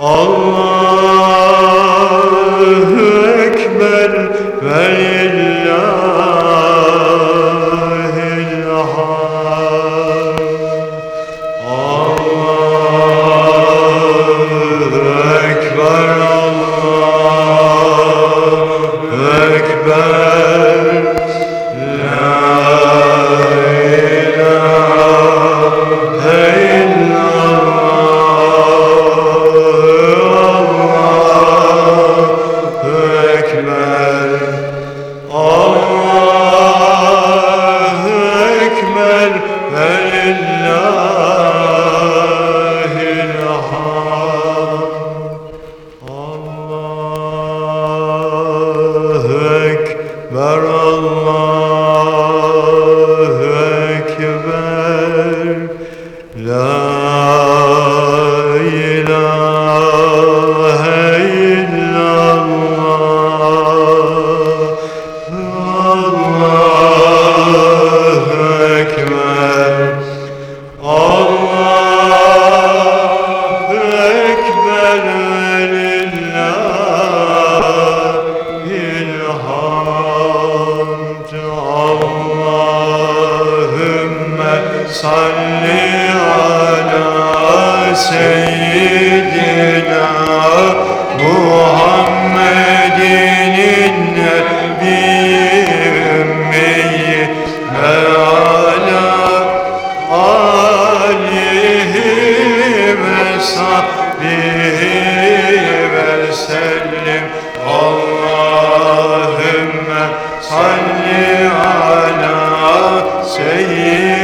Allahu Ekber. Ve Ekber. salli ala seyyidina Muhammedin nebi ümmeyi ve ala alihi ve sahbihi ve sellim. Allahümme salli ala seyyidina